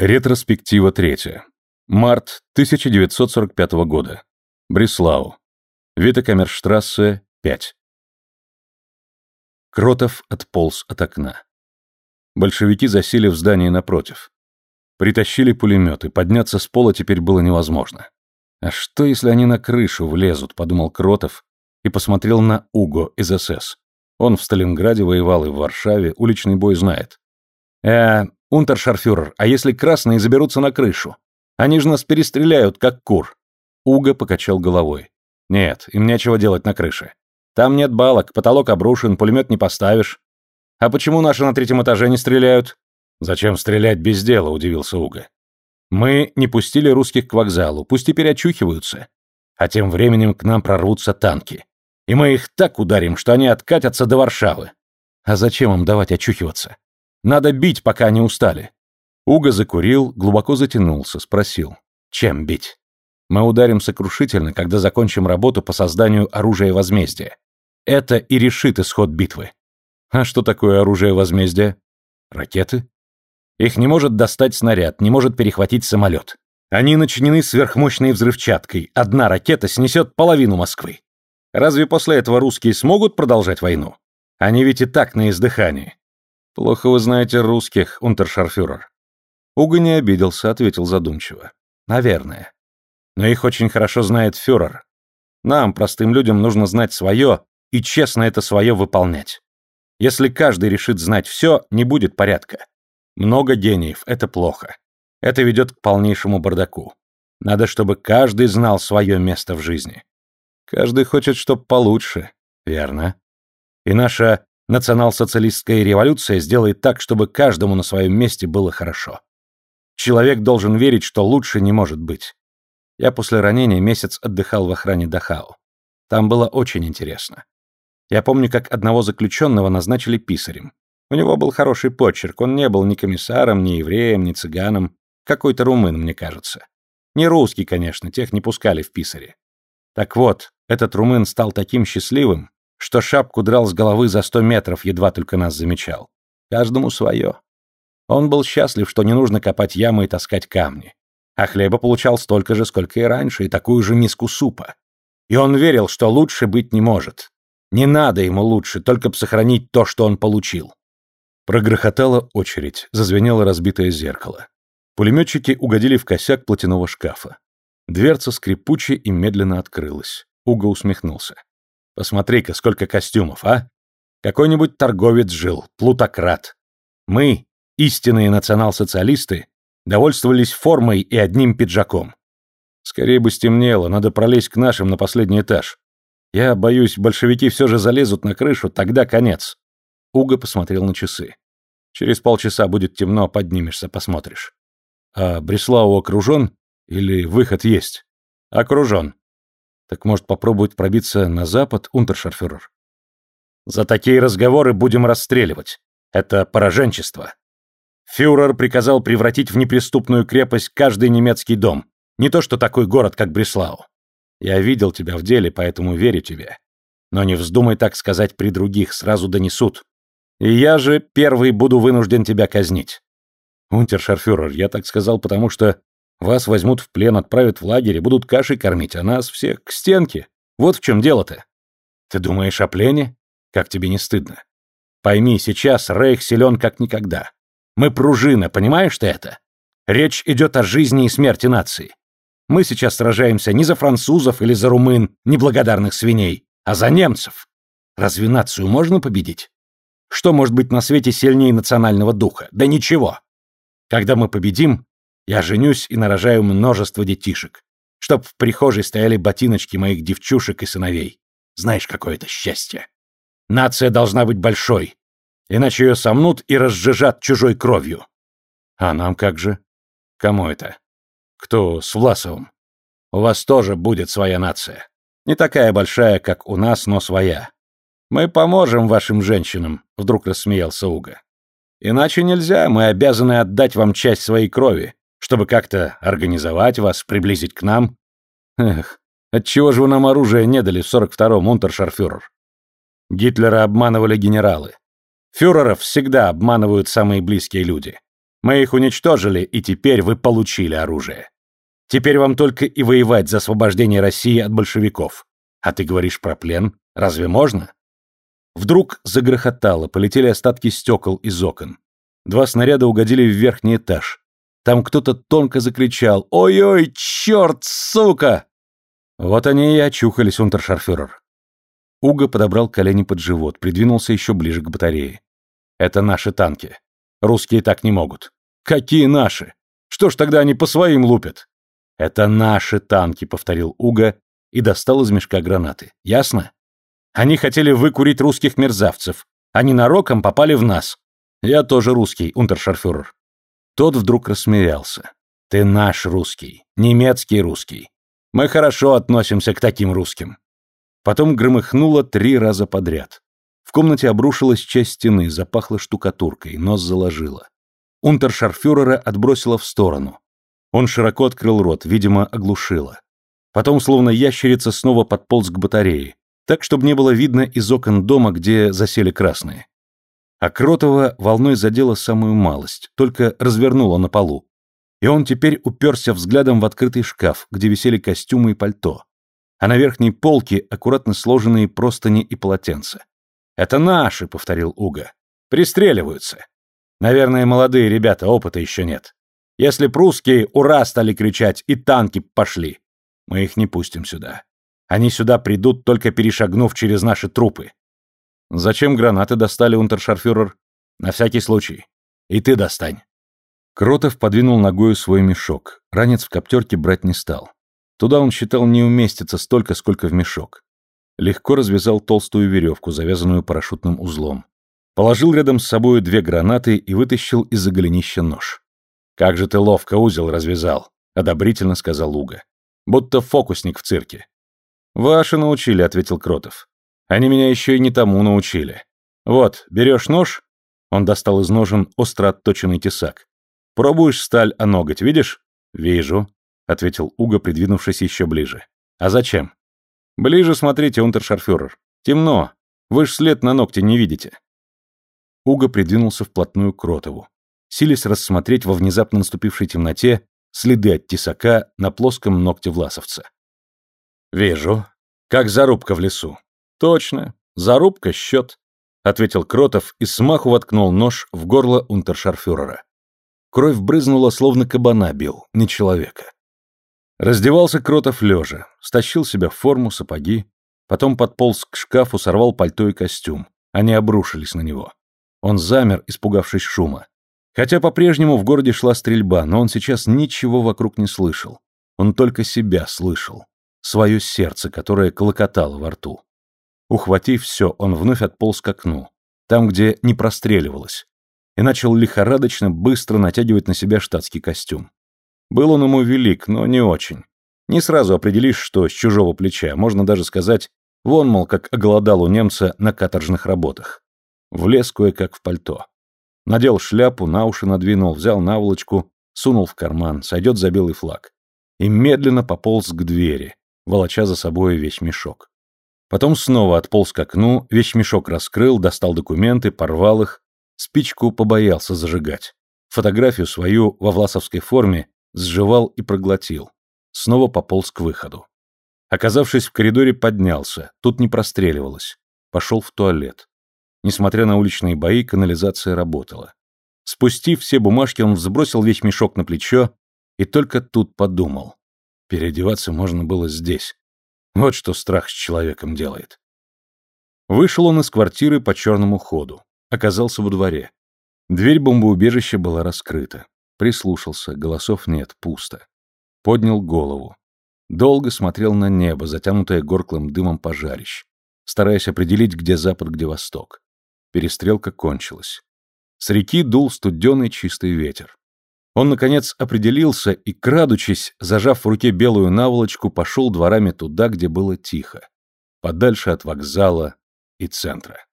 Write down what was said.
Ретроспектива третья. Март 1945 года. Бреслау. Витакамерштрассе, 5. Кротов отполз от окна. Большевики засели в здании напротив. Притащили пулеметы, подняться с пола теперь было невозможно. А что, если они на крышу влезут, подумал Кротов и посмотрел на Уго из СС. Он в Сталинграде воевал и в Варшаве, уличный бой знает. «Э, унтершарфюрер, а если красные заберутся на крышу? Они же нас перестреляют, как кур». Уго покачал головой. «Нет, им нечего делать на крыше. Там нет балок, потолок обрушен, пулемет не поставишь. А почему наши на третьем этаже не стреляют?» «Зачем стрелять без дела?» – удивился Уго. «Мы не пустили русских к вокзалу, пусть теперь очухиваются. А тем временем к нам прорвутся танки. И мы их так ударим, что они откатятся до Варшавы. А зачем им давать очухиваться? Надо бить, пока они устали. Уго закурил, глубоко затянулся, спросил. Чем бить? Мы ударим сокрушительно, когда закончим работу по созданию оружия возмездия. Это и решит исход битвы. А что такое оружие возмездия? Ракеты? Их не может достать снаряд, не может перехватить самолет. Они начинены сверхмощной взрывчаткой. Одна ракета снесет половину Москвы. Разве после этого русские смогут продолжать войну? Они ведь и так на издыхании. Плохо вы знаете русских, унтершарфюрер. Уго не обиделся, ответил задумчиво. Наверное. Но их очень хорошо знает фюрер. Нам, простым людям, нужно знать свое и честно это свое выполнять. Если каждый решит знать все, не будет порядка. Много гениев – это плохо. Это ведет к полнейшему бардаку. Надо, чтобы каждый знал свое место в жизни. Каждый хочет, чтоб получше, верно? И наша национал-социалистская революция сделает так, чтобы каждому на своем месте было хорошо. Человек должен верить, что лучше не может быть. Я после ранения месяц отдыхал в охране Дахау. Там было очень интересно. Я помню, как одного заключенного назначили писарем. У него был хороший почерк, он не был ни комиссаром, ни евреем, ни цыганом. Какой-то румын, мне кажется. Не русский, конечно, тех не пускали в писаре. Так вот, этот румын стал таким счастливым, что шапку драл с головы за сто метров, едва только нас замечал. Каждому свое. Он был счастлив, что не нужно копать ямы и таскать камни. А хлеба получал столько же, сколько и раньше, и такую же миску супа. И он верил, что лучше быть не может. Не надо ему лучше, только б сохранить то, что он получил. Прогрохотала очередь, зазвенело разбитое зеркало. Пулеметчики угодили в косяк платяного шкафа. Дверца скрипуче и медленно открылась. Уго усмехнулся. «Посмотри-ка, сколько костюмов, а? Какой-нибудь торговец жил, плутократ. Мы, истинные национал-социалисты, довольствовались формой и одним пиджаком. Скорее бы стемнело, надо пролезть к нашим на последний этаж. Я боюсь, большевики все же залезут на крышу, тогда конец». Уго посмотрел на часы. «Через полчаса будет темно, поднимешься, посмотришь». «А Бреслау окружен? Или выход есть?» «Окружен. Так может попробовать пробиться на запад, унтершарфюрер? За такие разговоры будем расстреливать. Это пораженчество. Фюрер приказал превратить в неприступную крепость каждый немецкий дом. Не то что такой город, как Бреслау. Я видел тебя в деле, поэтому верю тебе. Но не вздумай так сказать при других, сразу донесут. И я же первый буду вынужден тебя казнить. Унтершарфюрер, я так сказал, потому что вас возьмут в плен, отправят в лагерь и будут кашей кормить, а нас всех к стенке. Вот в чем дело-то. Ты думаешь о плене? Как тебе не стыдно? Пойми, сейчас Рейх силен как никогда. Мы пружина, понимаешь ты это? Речь идет о жизни и смерти нации. Мы сейчас сражаемся не за французов или за румын, неблагодарных свиней, а за немцев. Разве нацию можно победить? Что может быть на свете сильнее национального духа? Да ничего. Когда мы победим, я женюсь и нарожаю множество детишек, чтоб в прихожей стояли ботиночки моих девчушек и сыновей. Знаешь, какое это счастье. Нация должна быть большой, иначе ее сомнут и разжижат чужой кровью. А нам как же? Кому это? Кто с Власовым? У вас тоже будет своя нация. Не такая большая, как у нас, но своя. Мы поможем вашим женщинам, вдруг рассмеялся Уга. Иначе нельзя, мы обязаны отдать вам часть своей крови, чтобы как-то организовать вас, приблизить к нам. Эх, отчего же вы нам оружие не дали в 42-м, унтершарфюрер? Гитлера обманывали генералы. Фюреров всегда обманывают самые близкие люди. Мы их уничтожили, и теперь вы получили оружие. Теперь вам только и воевать за освобождение России от большевиков. А ты говоришь про плен? Разве можно? Вдруг загрохотало, полетели остатки стекол из окон. Два снаряда угодили в верхний этаж. Там кто-то тонко закричал «Ой-ой, черт, сука!» Вот они и очухались, унтершарфюрер. Уго подобрал колени под живот, придвинулся еще ближе к батарее. «Это наши танки. Русские так не могут». «Какие наши? Что ж тогда они по своим лупят?» «Это наши танки», — повторил Уго и достал из мешка гранаты. «Ясно? Они хотели выкурить русских мерзавцев. Они нароком попали в нас. Я тоже русский, унтершарфюрер». Тот вдруг рассмеялся. «Ты наш русский, немецкий русский. Мы хорошо относимся к таким русским». Потом громыхнуло три раза подряд. В комнате обрушилась часть стены, запахло штукатуркой, нос заложило. Унтершарфюрера отбросило в сторону. Он широко открыл рот, видимо, оглушило. Потом, словно ящерица, снова подполз к батарее, так, чтобы не было видно из окон дома, где засели красные. А Кротова волной задела самую малость, только развернула на полу. И он теперь уперся взглядом в открытый шкаф, где висели костюмы и пальто. А на верхней полке аккуратно сложенные простыни и полотенца. «Это наши», — повторил Уга. «Пристреливаются. Наверное, молодые ребята, опыта еще нет. Если прусские «Ура!» стали кричать и танки пошли, мы их не пустим сюда. Они сюда придут, только перешагнув через наши трупы. Зачем гранаты достали, унтершарфюрер? На всякий случай. И ты достань. Кротов подвинул ногою свой мешок. Ранец в коптерке брать не стал. Туда он считал не уместится столько, сколько в мешок. Легко развязал толстую веревку, завязанную парашютным узлом. Положил рядом с собой две гранаты и вытащил из-за голенища нож. «Как же ты ловко узел развязал», — одобрительно сказал Луга. «Будто фокусник в цирке». «Ваши научили», — ответил Кротов. «Они меня еще и не тому научили. Вот, берешь нож...» Он достал из ножен остро отточенный тесак. «Пробуешь сталь о ноготь, видишь?» «Вижу», — ответил Уга, придвинувшись еще ближе. «А зачем?» «Ближе смотрите, унтершарфюрер. Темно. Вы ж след на ногте не видите». Уга придвинулся вплотную к Кротову силясь рассмотреть во внезапно наступившей темноте следы от тесака на плоском ногте власовца. «Вижу. Как зарубка в лесу». «Точно. Зарубка, счет», — ответил Кротов и смаху воткнул нож в горло унтершарфюрера. Кровь брызнула, словно кабана бил, не человека. Раздевался Кротов лежа, стащил себя в форму, сапоги, потом подполз к шкафу, сорвал пальто и костюм. Они обрушились на него. Он замер, испугавшись шума. Хотя по-прежнему в городе шла стрельба, но он сейчас ничего вокруг не слышал. Он только себя слышал. Свое сердце, которое колокотало во рту. Ухватив все, он вновь отполз к окну, там, где не простреливалось, и начал лихорадочно быстро натягивать на себя штатский костюм. Был он ему велик, но не очень. Не сразу определишь, что с чужого плеча, можно даже сказать, вон, мол, как оголодал у немца на каторжных работах. Влез кое-как в пальто. Надел шляпу, на уши надвинул, взял наволочку, сунул в карман, сойдет за белый флаг. И медленно пополз к двери, волоча за собой весь мешок. Потом снова отполз к окну, весь мешок раскрыл, достал документы, порвал их, спичку побоялся зажигать. Фотографию свою во власовской форме сживал и проглотил. Снова пополз к выходу. Оказавшись в коридоре, поднялся, тут не простреливалось. Пошел в туалет. Несмотря на уличные бои, канализация работала. Спустив все бумажки, он взбросил весь мешок на плечо и только тут подумал. Переодеваться можно было здесь. Вот что страх с человеком делает. Вышел он из квартиры по черному ходу. Оказался во дворе. Дверь бомбоубежища была раскрыта. Прислушался, голосов нет, пусто. Поднял голову. Долго смотрел на небо, затянутое горклым дымом пожарищ, стараясь определить, где запад, где восток. Перестрелка кончилась. С реки дул студеный чистый ветер. Он, наконец, определился и, крадучись, зажав в руке белую наволочку, пошел дворами туда, где было тихо, подальше от вокзала и центра.